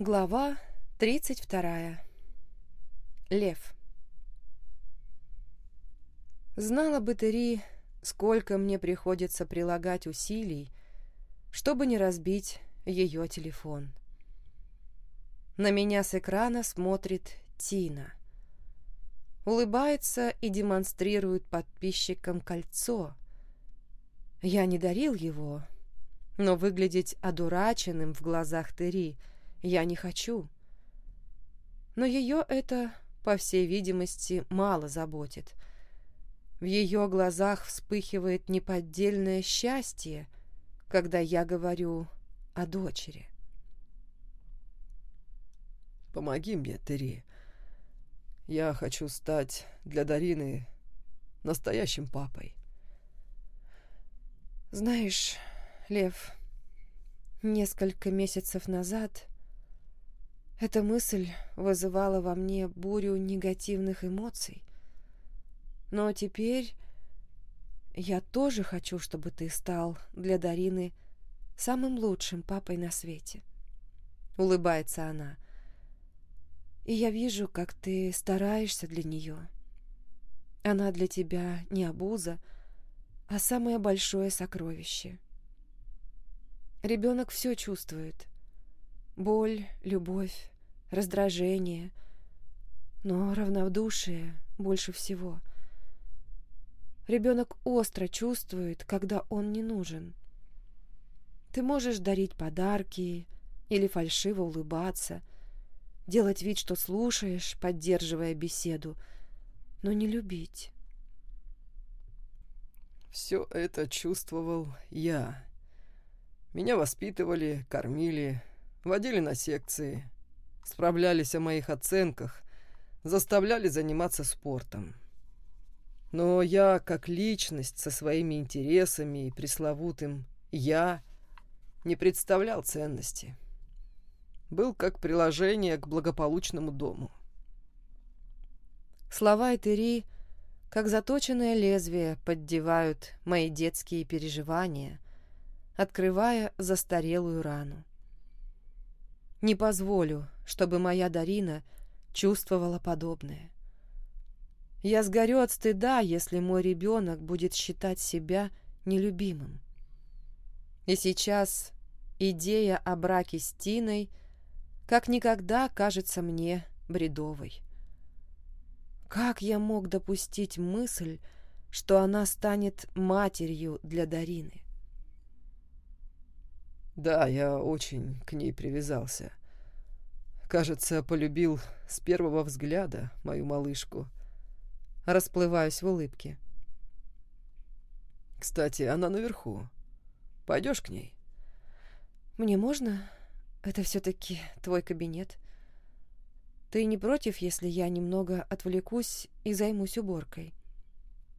Глава 32. Лев. Знала бы Тери, сколько мне приходится прилагать усилий, чтобы не разбить ее телефон. На меня с экрана смотрит Тина. Улыбается и демонстрирует подписчикам кольцо. Я не дарил его, но выглядеть одураченным в глазах Тери – я не хочу. Но ее это, по всей видимости, мало заботит. В ее глазах вспыхивает неподдельное счастье, когда я говорю о дочери. «Помоги мне, Терри. Я хочу стать для Дарины настоящим папой». «Знаешь, Лев, несколько месяцев назад эта мысль вызывала во мне бурю негативных эмоций. Но теперь я тоже хочу, чтобы ты стал для Дарины самым лучшим папой на свете. Улыбается она. И я вижу, как ты стараешься для нее. Она для тебя не обуза, а самое большое сокровище. Ребенок все чувствует — Боль, любовь, раздражение, но равнодушие больше всего. Ребенок остро чувствует, когда он не нужен. Ты можешь дарить подарки или фальшиво улыбаться, делать вид, что слушаешь, поддерживая беседу, но не любить. Все это чувствовал я. Меня воспитывали, кормили, водили на секции, справлялись о моих оценках, заставляли заниматься спортом. Но я, как личность со своими интересами и пресловутым «я», не представлял ценности. Был как приложение к благополучному дому. Слова Этери, как заточенное лезвие, поддевают мои детские переживания, открывая застарелую рану. Не позволю, чтобы моя Дарина чувствовала подобное. Я сгорю от стыда, если мой ребенок будет считать себя нелюбимым. И сейчас идея о браке с Тиной как никогда кажется мне бредовой. Как я мог допустить мысль, что она станет матерью для Дарины? Да, я очень к ней привязался. Кажется, полюбил с первого взгляда мою малышку. Расплываюсь в улыбке. Кстати, она наверху. Пойдешь к ней? Мне можно? Это все-таки твой кабинет. Ты не против, если я немного отвлекусь и займусь уборкой?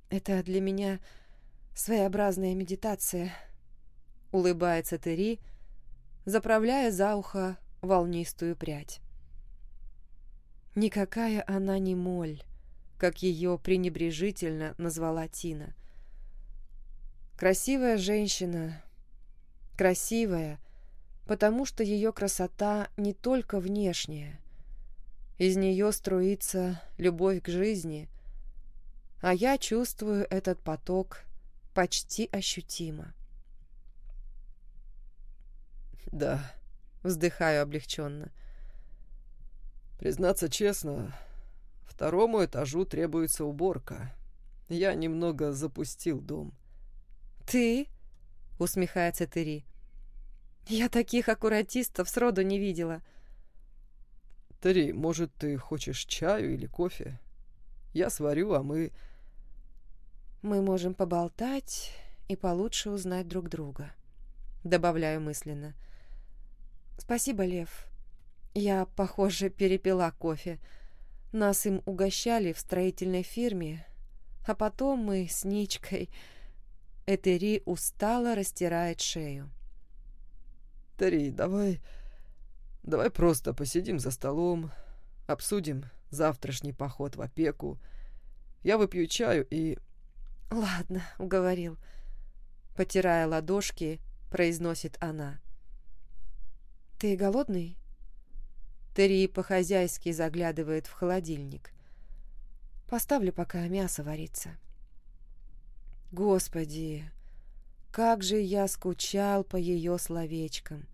Это для меня своеобразная медитация — улыбается Тери, заправляя за ухо волнистую прядь. Никакая она не моль, как ее пренебрежительно назвала Тина. Красивая женщина, красивая, потому что ее красота не только внешняя. Из нее струится любовь к жизни, а я чувствую этот поток почти ощутимо. Да. Вздыхаю облегченно. Признаться честно, второму этажу требуется уборка. Я немного запустил дом. Ты? Усмехается Тери. Я таких аккуратистов сроду не видела. Тери, может, ты хочешь чаю или кофе? Я сварю, а мы... Мы можем поболтать и получше узнать друг друга. Добавляю мысленно. — «Спасибо, Лев. Я, похоже, перепила кофе. Нас им угощали в строительной фирме, а потом мы с Ничкой...» Этери устало растирает шею. «Тери, давай... давай просто посидим за столом, обсудим завтрашний поход в опеку. Я выпью чаю и...» «Ладно», — уговорил. Потирая ладошки, произносит она. «Ты голодный?» Терри по-хозяйски заглядывает в холодильник. Поставлю, пока мясо варится. Господи, как же я скучал по ее словечкам.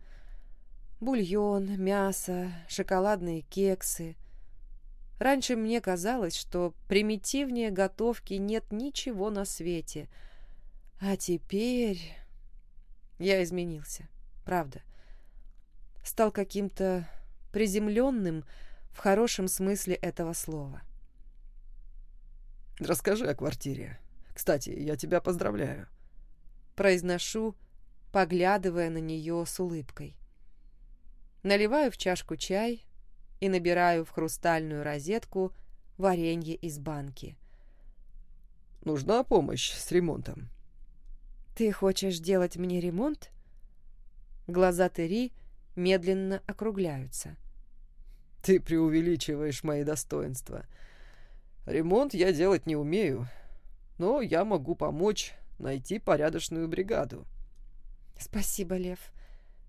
Бульон, мясо, шоколадные кексы. Раньше мне казалось, что примитивнее готовки нет ничего на свете. А теперь я изменился, правда. Стал каким-то приземленным в хорошем смысле этого слова. Расскажи о квартире. Кстати, я тебя поздравляю. Произношу, поглядывая на нее с улыбкой. Наливаю в чашку чай и набираю в хрустальную розетку варенье из банки. Нужна помощь с ремонтом. Ты хочешь делать мне ремонт? Глаза Тери медленно округляются. Ты преувеличиваешь мои достоинства. — Ремонт я делать не умею, но я могу помочь найти порядочную бригаду. Спасибо, Лев.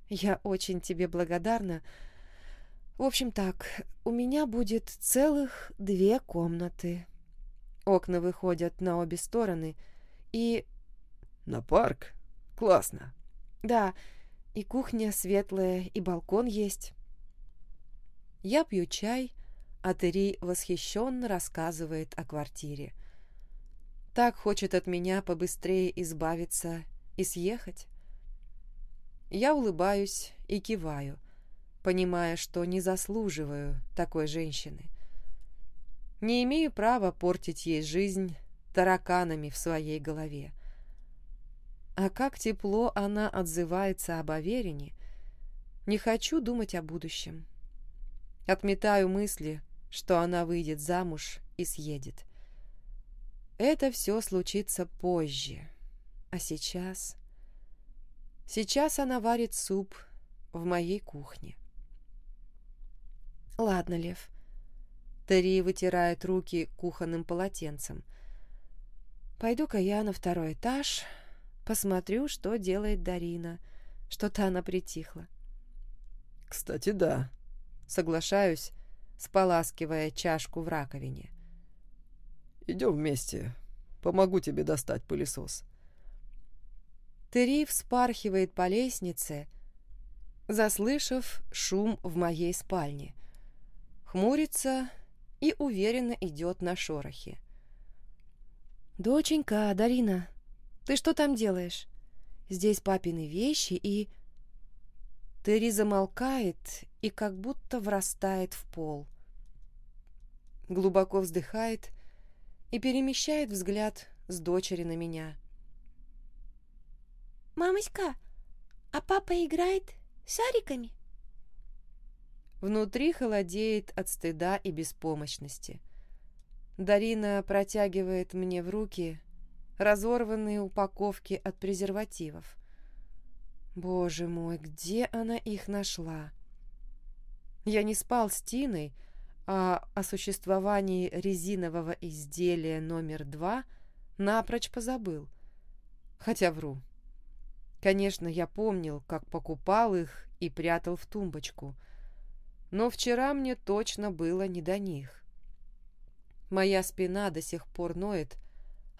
Я очень тебе благодарна. В общем так, у меня будет целых две комнаты. Окна выходят на обе стороны и... На парк? Классно. Да, и кухня светлая, и балкон есть. Я пью чай, а Терри восхищенно рассказывает о квартире. Так хочет от меня побыстрее избавиться и съехать. Я улыбаюсь и киваю, понимая, что не заслуживаю такой женщины. Не имею права портить ей жизнь тараканами в своей голове. А как тепло она отзывается об Аверине, не хочу думать о будущем. Отметаю мысли, что она выйдет замуж и съедет. Это все случится позже. А сейчас... Сейчас она варит суп в моей кухне. Ладно, Лев. Терри вытирает руки кухонным полотенцем. Пойду-ка я на второй этаж, посмотрю, что делает Дарина. Что-то она притихла. Кстати, да. Соглашаюсь, споласкивая чашку в раковине. «Идем вместе. Помогу тебе достать пылесос». Терри вспархивает по лестнице, заслышав шум в моей спальне. Хмурится и уверенно идет на шорохи. «Доченька, Дарина, ты что там делаешь? Здесь папины вещи и...» Терри замолкает и как будто врастает в пол глубоко вздыхает и перемещает взгляд с дочери на меня. «Мамочка, а папа играет с шариками?» Внутри холодеет от стыда и беспомощности. Дарина протягивает мне в руки разорванные упаковки от презервативов. Боже мой, где она их нашла? Я не спал с Тиной, а о существовании резинового изделия номер два напрочь позабыл. Хотя вру. Конечно, я помнил, как покупал их и прятал в тумбочку. Но вчера мне точно было не до них. Моя спина до сих пор ноет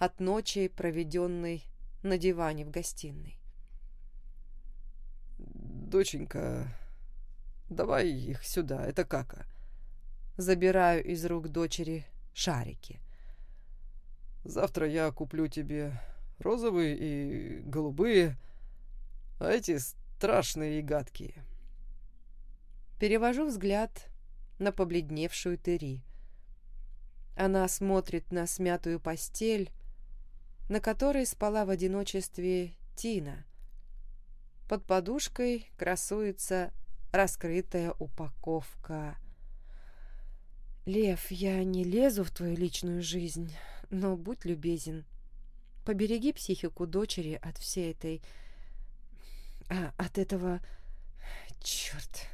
от ночи, проведенной на диване в гостиной. «Доченька, давай их сюда, это кака забираю из рук дочери шарики. «Завтра я куплю тебе розовые и голубые, а эти страшные и гадкие». Перевожу взгляд на побледневшую Тери. Она смотрит на смятую постель, на которой спала в одиночестве Тина. Под подушкой красуется раскрытая упаковка «Лев, я не лезу в твою личную жизнь, но будь любезен. Побереги психику дочери от всей этой... А, от этого... Черт!»